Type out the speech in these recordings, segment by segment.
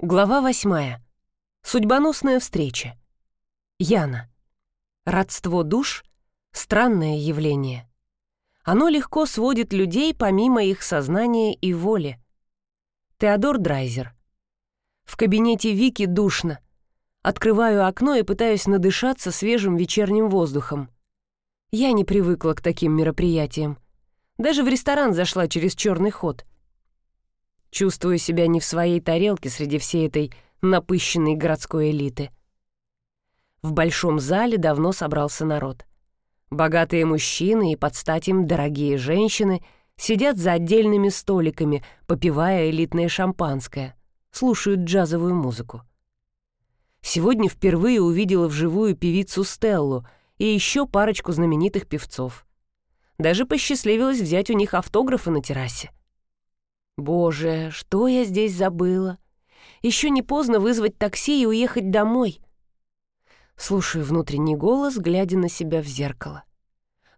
Глава восьмая. Судьбоносная встреча. Яна. Родство душ — странное явление. Оно легко сводит людей помимо их сознания и воли. Теодор Драйзер. В кабинете Вики душно. Открываю окно и пытаюсь надышаться свежим вечерним воздухом. Я не привыкла к таким мероприятиям. Даже в ресторан зашла через черный ход — Чувствую себя не в своей тарелке среди всей этой напыщенной городской элиты. В большом зале давно собрался народ. Богатые мужчины и под стать им дорогие женщины сидят за отдельными столиками, попивая элитное шампанское, слушают джазовую музыку. Сегодня впервые увидела вживую певицу Стеллу и еще парочку знаменитых певцов. Даже посчастливилось взять у них автографы на террасе. Боже, что я здесь забыла? Еще не поздно вызвать такси и уехать домой. Слушаю внутренний голос, глядя на себя в зеркало.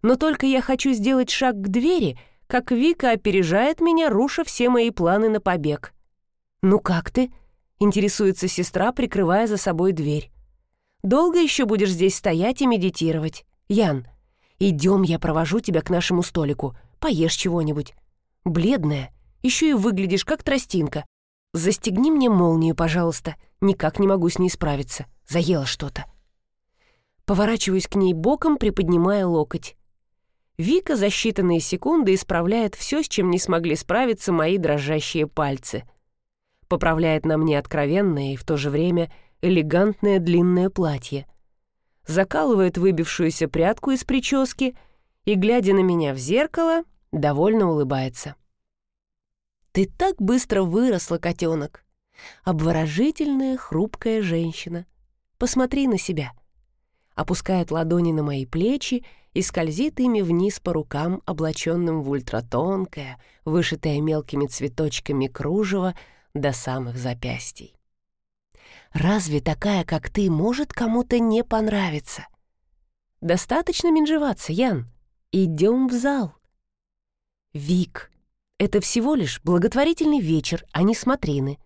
Но только я хочу сделать шаг к двери, как Вика опережает меня, руша все мои планы на побег. «Ну как ты?» — интересуется сестра, прикрывая за собой дверь. «Долго еще будешь здесь стоять и медитировать? Ян, идем, я провожу тебя к нашему столику. Поешь чего-нибудь. Бледная, еще и выглядишь как тростинка. Застегни мне молнию, пожалуйста. Никак не могу с ней справиться. Заела что-то. Поворачиваюсь к ней боком, приподнимая локоть. Вика за считанные секунды исправляет все, с чем не смогли справиться мои дрожащие пальцы. Поправляет на мне откровенное и в то же время элегантное длинное платье. Закалывает выбившуюся прядку из прически и, глядя на меня в зеркало, довольно улыбается. Ты так быстро выросла, котенок. Обворожительная, хрупкая женщина. Посмотри на себя. Опускает ладони на мои плечи и скользит ими вниз по рукам, облаченным в ультратонкое, вышитое мелкими цветочками кружево до самых запястий. Разве такая, как ты, может кому-то не понравиться? Достаточно менжеваться, Ян. Идем в зал. Вик, это всего лишь благотворительный вечер, а не смотрины.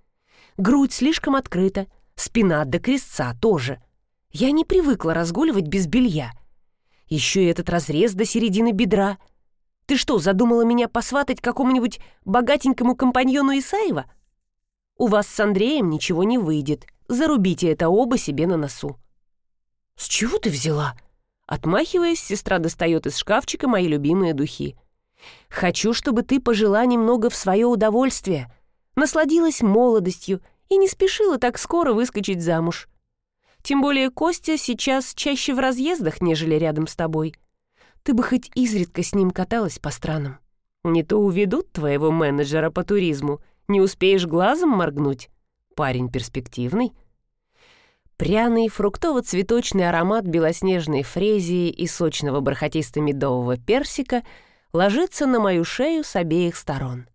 Грудь слишком открыта, спина до крестца тоже. Я не привыкла разгуливать без белья. Еще и этот разрез до середины бедра. Ты что, задумала меня посватать какому-нибудь богатенькому компаньону Исаева? У вас с Андреем ничего не выйдет. Зарубите это оба себе на носу. С чего ты взяла? Отмахиваясь, сестра достает из шкафчика мои любимые духи. Хочу, чтобы ты пожила немного в свое удовольствие, насладилась молодостью и не спешила так скоро выскочить замуж. Тем более Костя сейчас чаще в разъездах, нежели рядом с тобой. Ты бы хоть изредка с ним каталась по странам. Не то уведут твоего менеджера по туризму, не успеешь глазом моргнуть. Парень перспективный. Пряный фруктово-цветочный аромат белоснежной фрезии и сочного бархатисто-медового персика — ложится на мою шею с обеих сторон.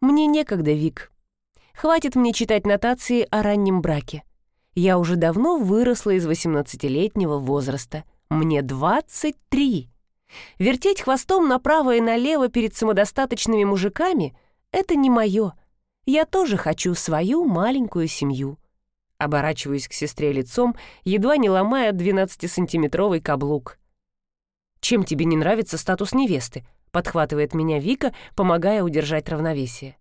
Мне некогда, Вик. Хватит мне читать нотации о раннем браке. Я уже давно выросла из 18-летнего возраста. Мне 23. Вертеть хвостом направо и налево перед самодостаточными мужиками — это не мое. Я тоже хочу свою маленькую семью. Оборачиваюсь к сестре лицом, едва не ломая 12-сантиметровый каблук. «Чем тебе не нравится статус невесты?» — подхватывает меня Вика, помогая удержать равновесие.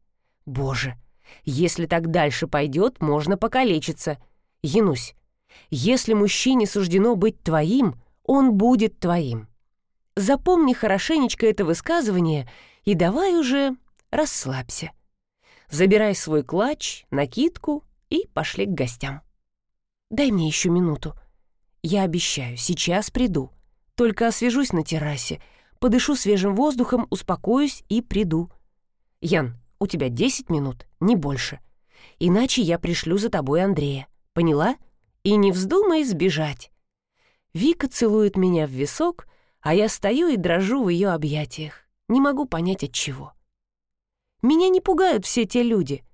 «Боже, если так дальше пойдет, можно покалечиться. Янусь, если мужчине суждено быть твоим, он будет твоим. Запомни хорошенечко это высказывание и давай уже расслабься. Забирай свой клатч, накидку и пошли к гостям. Дай мне еще минуту. Я обещаю, сейчас приду. Только освежусь на террасе, подышу свежим воздухом, успокоюсь и приду. Ян, у тебя 10 минут, не больше. Иначе я пришлю за тобой Андрея. Поняла? И не вздумай сбежать. Вика целует меня в висок, а я стою и дрожу в ее объятиях. Не могу понять от чего. Меня не пугают все те люди.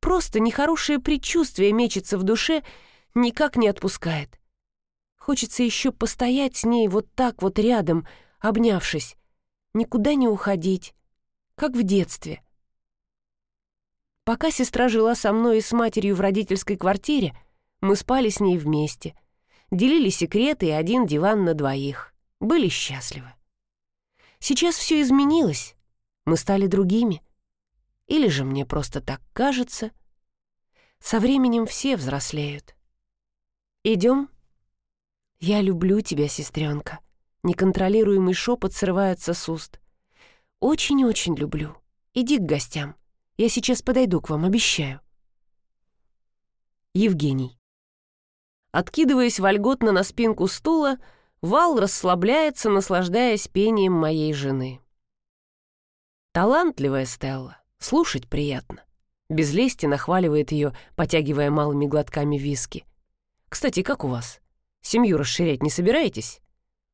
Просто нехорошее предчувствие мечется в душе, никак не отпускает. Хочется еще постоять с ней вот так вот рядом, обнявшись. Никуда не уходить, как в детстве. Пока сестра жила со мной и с матерью в родительской квартире, мы спали с ней вместе, делили секреты и один диван на двоих, были счастливы. Сейчас все изменилось, мы стали другими. Или же мне просто так кажется. Со временем все взрослеют. Идем? Я люблю тебя, сестренка. Неконтролируемый шепот срывается с уст. Очень-очень люблю. Иди к гостям. Я сейчас подойду к вам, обещаю. Евгений. Откидываясь вольготно на спинку стула, Вал расслабляется, наслаждаясь пением моей жены. Талантливая Стелла, слушать приятно. Без лести нахваливает ее, потягивая малыми глотками виски. «Кстати, как у вас? Семью расширять не собираетесь?»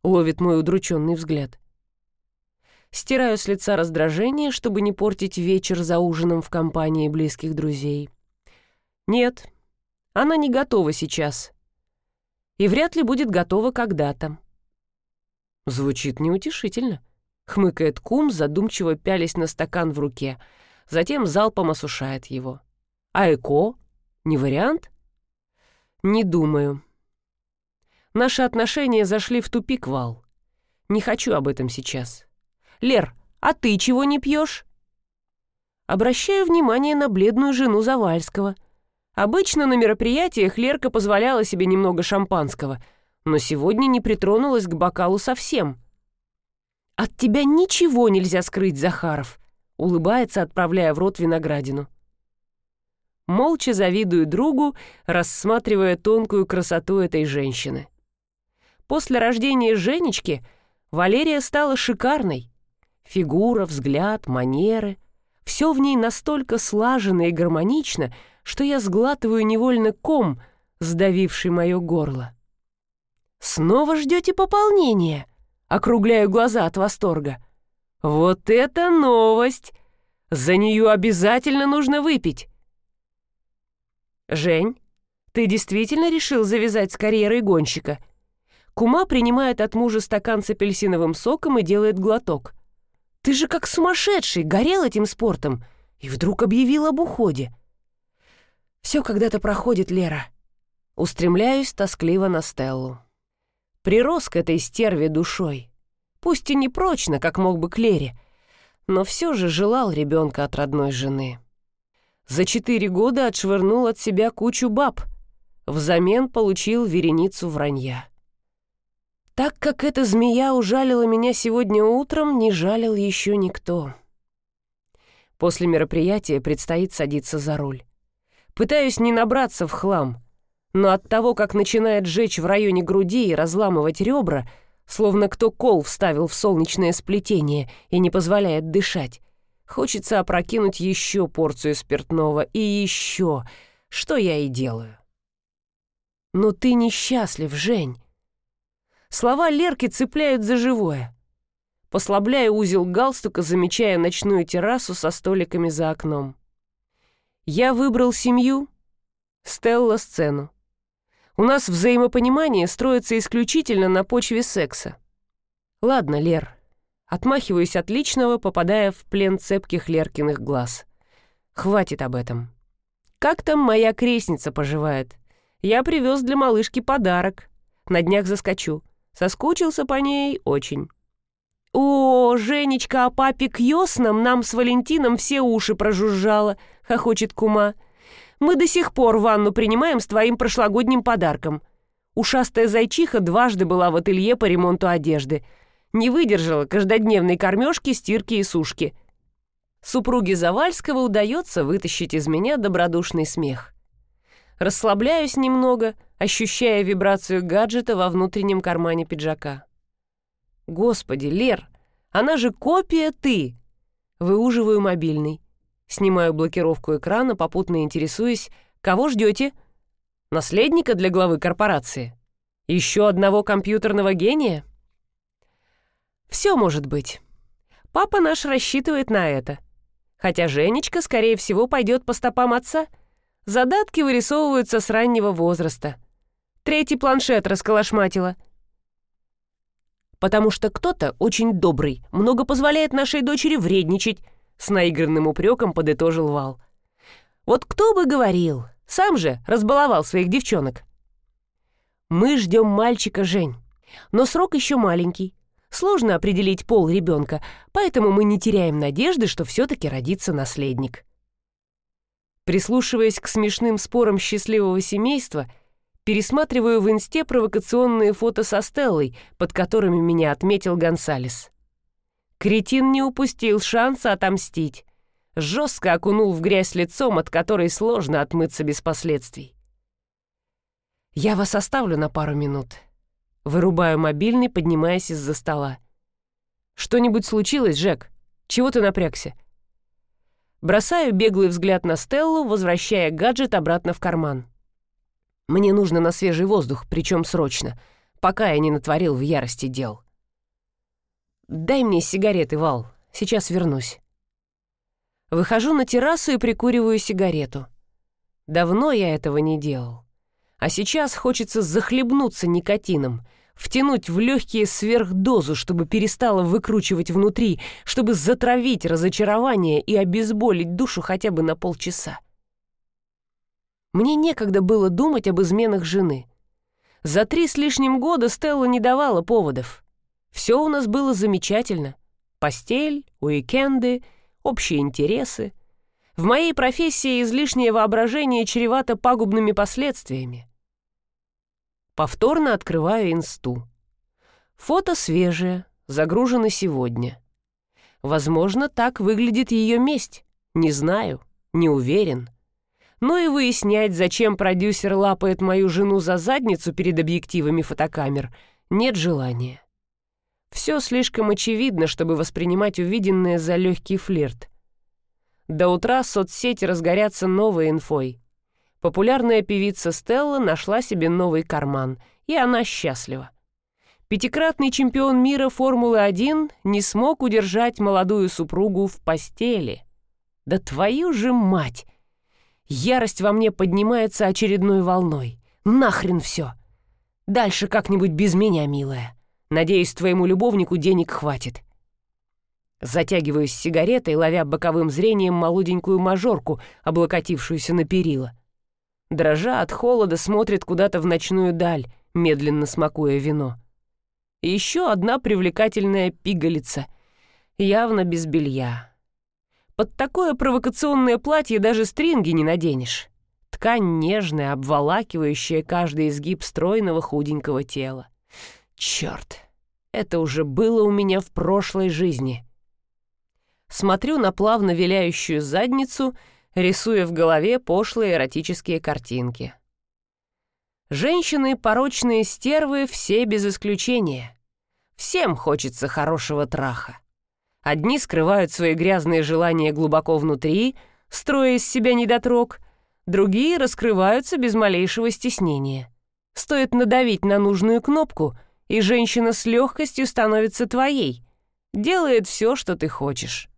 Ловит мой удрученный взгляд. Стираю с лица раздражение, чтобы не портить вечер за ужином в компании близких друзей. Нет, она не готова сейчас. И вряд ли будет готова когда-то. Звучит неутешительно. Хмыкает кум, задумчиво пялясь на стакан в руке, затем залпом осушает его. А эко? Не вариант? Не думаю. Наши отношения зашли в тупик, Вал. Не хочу об этом сейчас. Лер, а ты чего не пьешь? Обращаю внимание на бледную жену Завальского. Обычно на мероприятиях Лерка позволяла себе немного шампанского, но сегодня не притронулась к бокалу совсем. «От тебя ничего нельзя скрыть, Захаров», — улыбается, отправляя в рот виноградину. Молча завидую другу, рассматривая тонкую красоту этой женщины. После рождения Женечки Валерия стала шикарной, Фигура, взгляд, манеры — все в ней настолько слажено и гармонично, что я сглатываю невольно ком, сдавивший мое горло. «Снова ждете пополнения?» — округляю глаза от восторга. «Вот это новость! За нее обязательно нужно выпить!» «Жень, ты действительно решил завязать с карьерой гонщика?» Кума принимает от мужа стакан с апельсиновым соком и делает глоток. Ты же как сумасшедший, горел этим спортом и вдруг объявил об уходе. Все когда-то проходит, Лера. Устремляюсь тоскливо на Стеллу. Прирос к этой стерве душой. Пусть и не прочно, как мог бы Клере, но все же желал ребенка от родной жены. За четыре года отшвырнул от себя кучу баб, взамен получил вереницу вранья. Так как эта змея ужалила меня сегодня утром, не жалил еще никто. После мероприятия предстоит садиться за руль. Пытаюсь не набраться в хлам, но от того, как начинает жечь в районе груди и разламывать ребра, словно кто кол вставил в солнечное сплетение и не позволяет дышать, хочется опрокинуть еще порцию спиртного и еще, что я и делаю. «Но ты несчастлив, Жень. Слова Лерки цепляют за живое. Послабляя узел галстука, замечая ночную террасу со столиками за окном. Я выбрал семью, Стелла сцену. У нас взаимопонимание строится исключительно на почве секса. Ладно, Лер. Отмахиваюсь от личного, попадая в плен цепких Леркиных глаз. Хватит об этом. Как там моя крестница поживает? Я привез для малышки подарок. На днях заскочу. Соскучился по ней очень. «О, Женечка, а папе Кьёсном нам с Валентином все уши прожужжала», — хохочет кума. «Мы до сих пор ванну принимаем с твоим прошлогодним подарком. Ушастая зайчиха дважды была в ателье по ремонту одежды. Не выдержала каждодневной кормежки, стирки и сушки». Супруге Завальского удается вытащить из меня добродушный смех. Расслабляюсь немного, ощущая вибрацию гаджета во внутреннем кармане пиджака. «Господи, Лер, она же копия ты!» Выуживаю мобильный. Снимаю блокировку экрана, попутно интересуясь, кого ждете? Наследника для главы корпорации? Еще одного компьютерного гения? Все может быть. Папа наш рассчитывает на это. Хотя Женечка, скорее всего, пойдет по стопам отца — Задатки вырисовываются с раннего возраста. Третий планшет расколошматила. Потому что кто-то очень добрый, много позволяет нашей дочери вредничать, с наигранным упреком подытожил Вал. Вот кто бы говорил, сам же разбаловал своих девчонок. Мы ждем мальчика Жень, но срок еще маленький. Сложно определить пол ребенка, поэтому мы не теряем надежды, что все-таки родится наследник. Прислушиваясь к смешным спорам счастливого семейства, пересматриваю в инсте провокационные фото со Стеллой, под которыми меня отметил Гонсалес. Кретин не упустил шанса отомстить. Жестко окунул в грязь лицом, от которой сложно отмыться без последствий. «Я вас оставлю на пару минут», Вырубаю мобильный, поднимаясь из-за стола. «Что-нибудь случилось, Жек? Чего ты напрягся?» Бросаю беглый взгляд на Стеллу, возвращая гаджет обратно в карман. «Мне нужно на свежий воздух, причем срочно, пока я не натворил в ярости дел». «Дай мне сигареты, Вал, сейчас вернусь». Выхожу на террасу и прикуриваю сигарету. Давно я этого не делал. А сейчас хочется захлебнуться никотином, втянуть в легкие сверхдозу, чтобы перестало выкручивать внутри, чтобы затравить разочарование и обезболить душу хотя бы на полчаса. Мне некогда было думать об изменах жены. За три с лишним года Стелла не давала поводов. Все у нас было замечательно. Постель, уикенды, общие интересы. В моей профессии излишнее воображение чревато пагубными последствиями. Повторно открываю инсту. Фото свежее, загружено сегодня. Возможно, так выглядит ее месть. Не знаю, не уверен. Но и выяснять, зачем продюсер лапает мою жену за задницу перед объективами фотокамер, нет желания. Все слишком очевидно, чтобы воспринимать увиденное за легкий флирт. До утра соцсети разгорятся новой инфой. Популярная певица Стелла нашла себе новый карман, и она счастлива. Пятикратный чемпион мира Формулы-1 не смог удержать молодую супругу в постели. Да твою же мать! Ярость во мне поднимается очередной волной. Нахрен все! Дальше как-нибудь без меня, милая. Надеюсь, твоему любовнику денег хватит. Затягиваюсь сигаретой, ловя боковым зрением молоденькую мажорку, облокотившуюся на перила дрожа от холода, смотрит куда-то в ночную даль, медленно смакуя вино. еще одна привлекательная пигалица, явно без белья. Под такое провокационное платье даже стринги не наденешь. Ткань нежная, обволакивающая каждый изгиб стройного худенького тела. Черт, это уже было у меня в прошлой жизни. Смотрю на плавно виляющую задницу — рисуя в голове пошлые эротические картинки. Женщины — порочные стервы все без исключения. Всем хочется хорошего траха. Одни скрывают свои грязные желания глубоко внутри, строя из себя недотрог, другие раскрываются без малейшего стеснения. Стоит надавить на нужную кнопку, и женщина с легкостью становится твоей, делает все, что ты хочешь.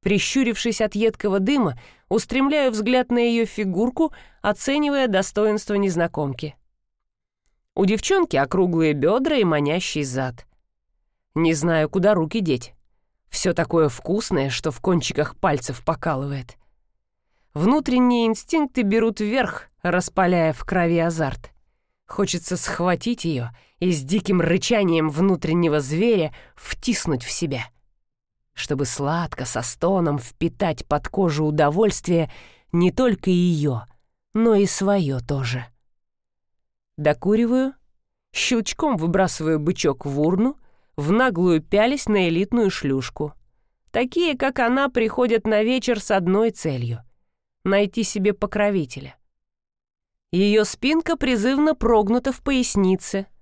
Прищурившись от едкого дыма, устремляю взгляд на ее фигурку, оценивая достоинство незнакомки. У девчонки округлые бедра и манящий зад. Не знаю, куда руки деть. Все такое вкусное, что в кончиках пальцев покалывает. Внутренние инстинкты берут вверх, распаляя в крови азарт. Хочется схватить ее и с диким рычанием внутреннего зверя втиснуть в себя — чтобы сладко, со стоном впитать под кожу удовольствие не только ее, но и свое тоже. Докуриваю, щелчком выбрасываю бычок в урну, в наглую пялись на элитную шлюшку. Такие, как она, приходят на вечер с одной целью — найти себе покровителя. Ее спинка призывно прогнута в пояснице —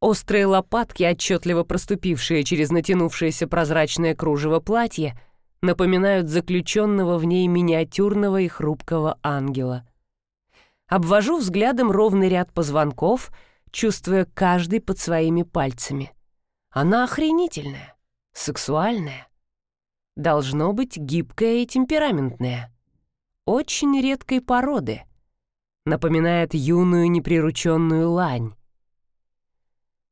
Острые лопатки, отчетливо проступившие через натянувшееся прозрачное кружево платья, напоминают заключенного в ней миниатюрного и хрупкого ангела. Обвожу взглядом ровный ряд позвонков, чувствуя каждый под своими пальцами. Она охренительная, сексуальная. Должно быть гибкая и темпераментная. Очень редкой породы. Напоминает юную неприрученную лань.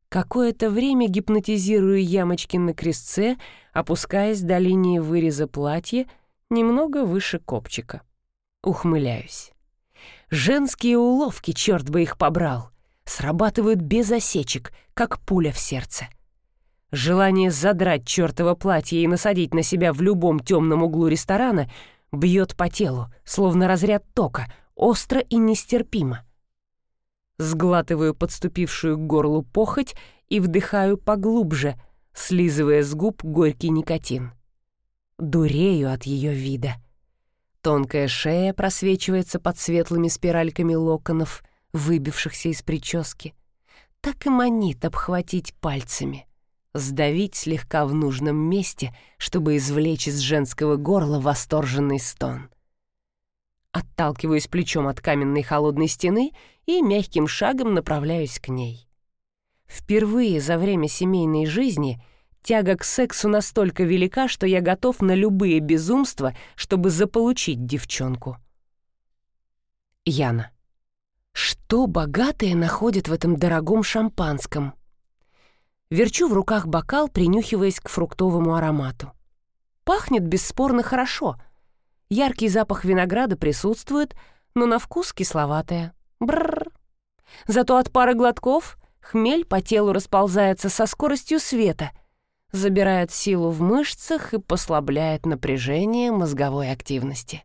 Какое-то время гипнотизирую ямочки на крестце, опускаясь до линии выреза платья, немного выше копчика. Ухмыляюсь. Женские уловки, черт бы их побрал, срабатывают без осечек, как пуля в сердце. Желание задрать чертово платье и насадить на себя в любом темном углу ресторана бьет по телу, словно разряд тока, остро и нестерпимо. Сглатываю подступившую к горлу похоть и вдыхаю поглубже, слизывая с губ горький никотин. Дурею от ее вида. Тонкая шея просвечивается под светлыми спиральками локонов, выбившихся из прически. Так и манит обхватить пальцами — сдавить слегка в нужном месте, чтобы извлечь из женского горла восторженный стон. Отталкиваюсь плечом от каменной холодной стены и мягким шагом направляюсь к ней. Впервые за время семейной жизни тяга к сексу настолько велика, что я готов на любые безумства, чтобы заполучить девчонку. Яна. Что богатые находят в этом дорогом шампанском? Верчу в руках бокал, принюхиваясь к фруктовому аромату. Пахнет бесспорно хорошо. Яркий запах винограда присутствует, но на вкус кисловатая. Бррр. Зато от пары глотков хмель по телу расползается со скоростью света, забирает силу в мышцах и послабляет напряжение мозговой активности.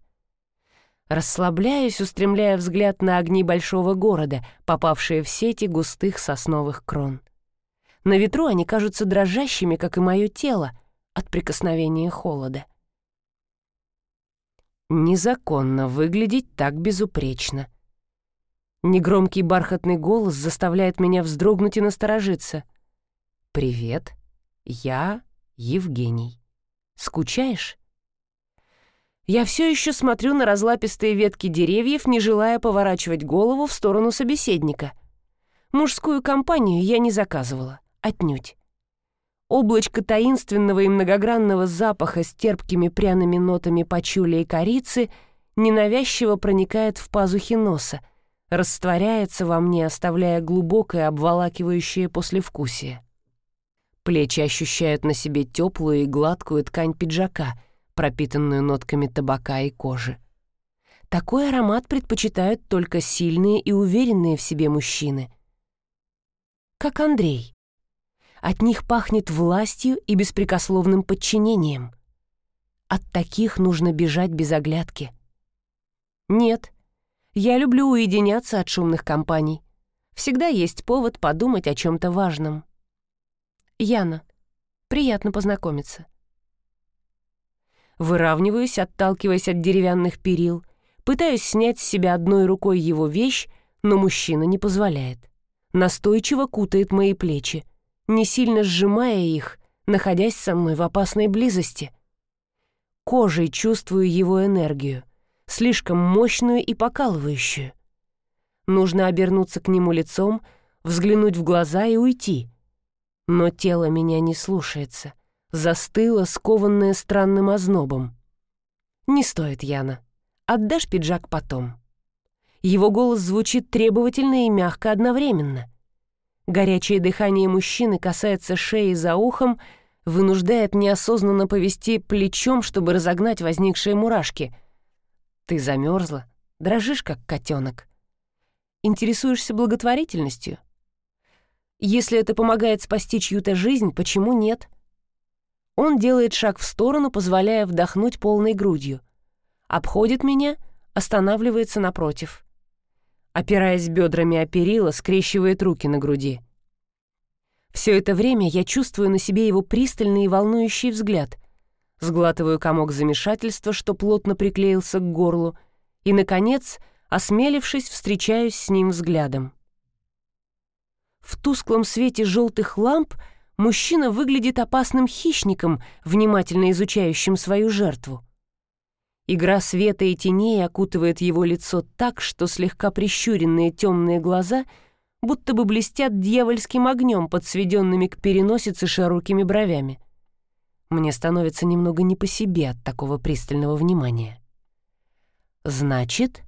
Расслабляюсь, устремляя взгляд на огни большого города, попавшие в сети густых сосновых крон. На ветру они кажутся дрожащими, как и мое тело, от прикосновения холода. Незаконно выглядеть так безупречно. Негромкий бархатный голос заставляет меня вздрогнуть и насторожиться. «Привет, я Евгений. Скучаешь?» Я все еще смотрю на разлапистые ветки деревьев, не желая поворачивать голову в сторону собеседника. Мужскую компанию я не заказывала. Отнюдь. Облачко таинственного и многогранного запаха с терпкими пряными нотами пачули и корицы ненавязчиво проникает в пазухи носа, растворяется во мне, оставляя глубокое обволакивающее послевкусие. Плечи ощущают на себе теплую и гладкую ткань пиджака, пропитанную нотками табака и кожи. Такой аромат предпочитают только сильные и уверенные в себе мужчины. Как Андрей. От них пахнет властью и беспрекословным подчинением. От таких нужно бежать без оглядки. Нет, я люблю уединяться от шумных компаний. Всегда есть повод подумать о чем-то важном. Яна, приятно познакомиться. Выравниваюсь, отталкиваясь от деревянных перил, пытаюсь снять с себя одной рукой его вещь, но мужчина не позволяет. Настойчиво кутает мои плечи, не сильно сжимая их, находясь со мной в опасной близости. Кожей чувствую его энергию, слишком мощную и покалывающую. Нужно обернуться к нему лицом, взглянуть в глаза и уйти. Но тело меня не слушается, застыло, скованное странным ознобом. «Не стоит, Яна. Отдашь пиджак потом». Его голос звучит требовательно и мягко одновременно. Горячее дыхание мужчины касается шеи за ухом, вынуждает неосознанно повести плечом, чтобы разогнать возникшие мурашки. Ты замерзла, дрожишь, как котенок. Интересуешься благотворительностью? Если это помогает спасти чью-то жизнь, почему нет? Он делает шаг в сторону, позволяя вдохнуть полной грудью. Обходит меня, останавливается напротив опираясь бедрами о перила, скрещивает руки на груди. Все это время я чувствую на себе его пристальный и волнующий взгляд, сглатываю комок замешательства, что плотно приклеился к горлу, и, наконец, осмелившись, встречаюсь с ним взглядом. В тусклом свете желтых ламп мужчина выглядит опасным хищником, внимательно изучающим свою жертву. Игра света и теней окутывает его лицо так, что слегка прищуренные темные глаза будто бы блестят дьявольским огнем, подсведенными к переносице широкими бровями. Мне становится немного не по себе от такого пристального внимания. Значит,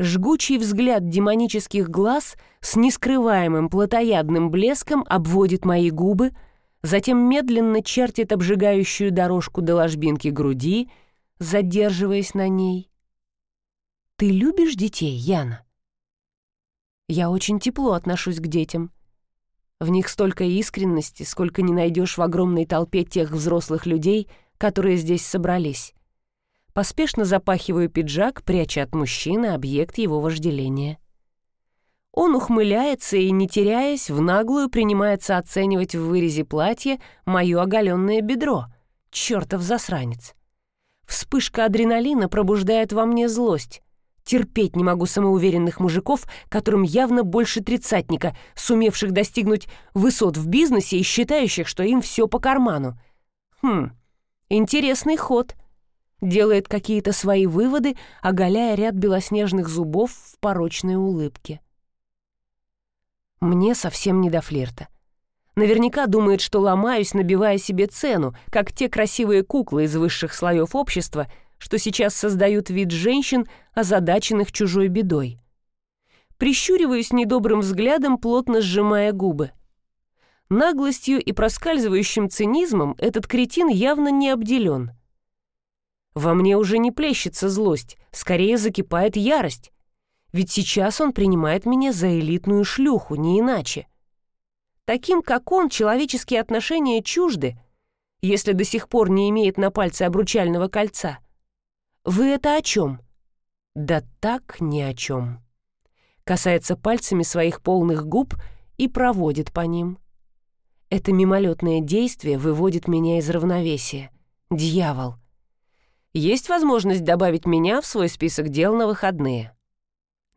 жгучий взгляд демонических глаз с нескрываемым плотоядным блеском обводит мои губы, затем медленно чертит обжигающую дорожку до ложбинки груди — задерживаясь на ней. «Ты любишь детей, Яна?» Я очень тепло отношусь к детям. В них столько искренности, сколько не найдешь в огромной толпе тех взрослых людей, которые здесь собрались. Поспешно запахиваю пиджак, пряча от мужчины объект его вожделения. Он ухмыляется и, не теряясь, в наглую принимается оценивать в вырезе платья мое оголенное бедро. Чертов засранец. Вспышка адреналина пробуждает во мне злость. Терпеть не могу самоуверенных мужиков, которым явно больше тридцатника, сумевших достигнуть высот в бизнесе и считающих, что им все по карману. Хм, интересный ход. Делает какие-то свои выводы, оголяя ряд белоснежных зубов в порочной улыбке. Мне совсем не до флирта. Наверняка думает, что ломаюсь, набивая себе цену, как те красивые куклы из высших слоев общества — что сейчас создают вид женщин, озадаченных чужой бедой. Прищуриваюсь недобрым взглядом, плотно сжимая губы. Наглостью и проскальзывающим цинизмом этот кретин явно не обделен. Во мне уже не плещется злость, скорее закипает ярость. Ведь сейчас он принимает меня за элитную шлюху, не иначе. Таким, как он, человеческие отношения чужды, если до сих пор не имеет на пальце обручального кольца — «Вы это о чем?» «Да так ни о чем». Касается пальцами своих полных губ и проводит по ним. Это мимолетное действие выводит меня из равновесия. Дьявол. Есть возможность добавить меня в свой список дел на выходные.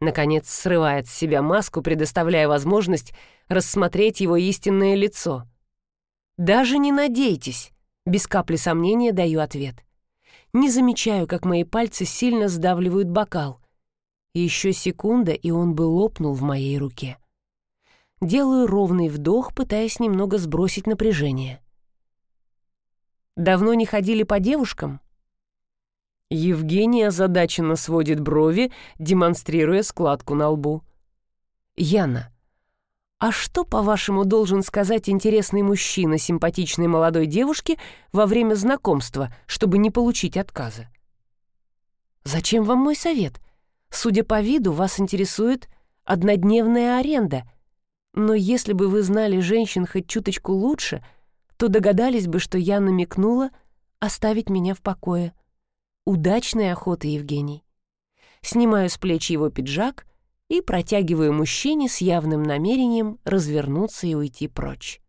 Наконец срывает с себя маску, предоставляя возможность рассмотреть его истинное лицо. «Даже не надейтесь», — без капли сомнения даю ответ не замечаю, как мои пальцы сильно сдавливают бокал. Еще секунда, и он бы лопнул в моей руке. Делаю ровный вдох, пытаясь немного сбросить напряжение. «Давно не ходили по девушкам?» Евгения озадаченно сводит брови, демонстрируя складку на лбу. «Яна, а что, по-вашему, должен сказать интересный мужчина симпатичной молодой девушке во время знакомства, чтобы не получить отказа? Зачем вам мой совет? Судя по виду, вас интересует однодневная аренда. Но если бы вы знали женщин хоть чуточку лучше, то догадались бы, что я намекнула оставить меня в покое. Удачной охоты, Евгений. Снимаю с плеч его пиджак — и протягиваю мужчине с явным намерением развернуться и уйти прочь.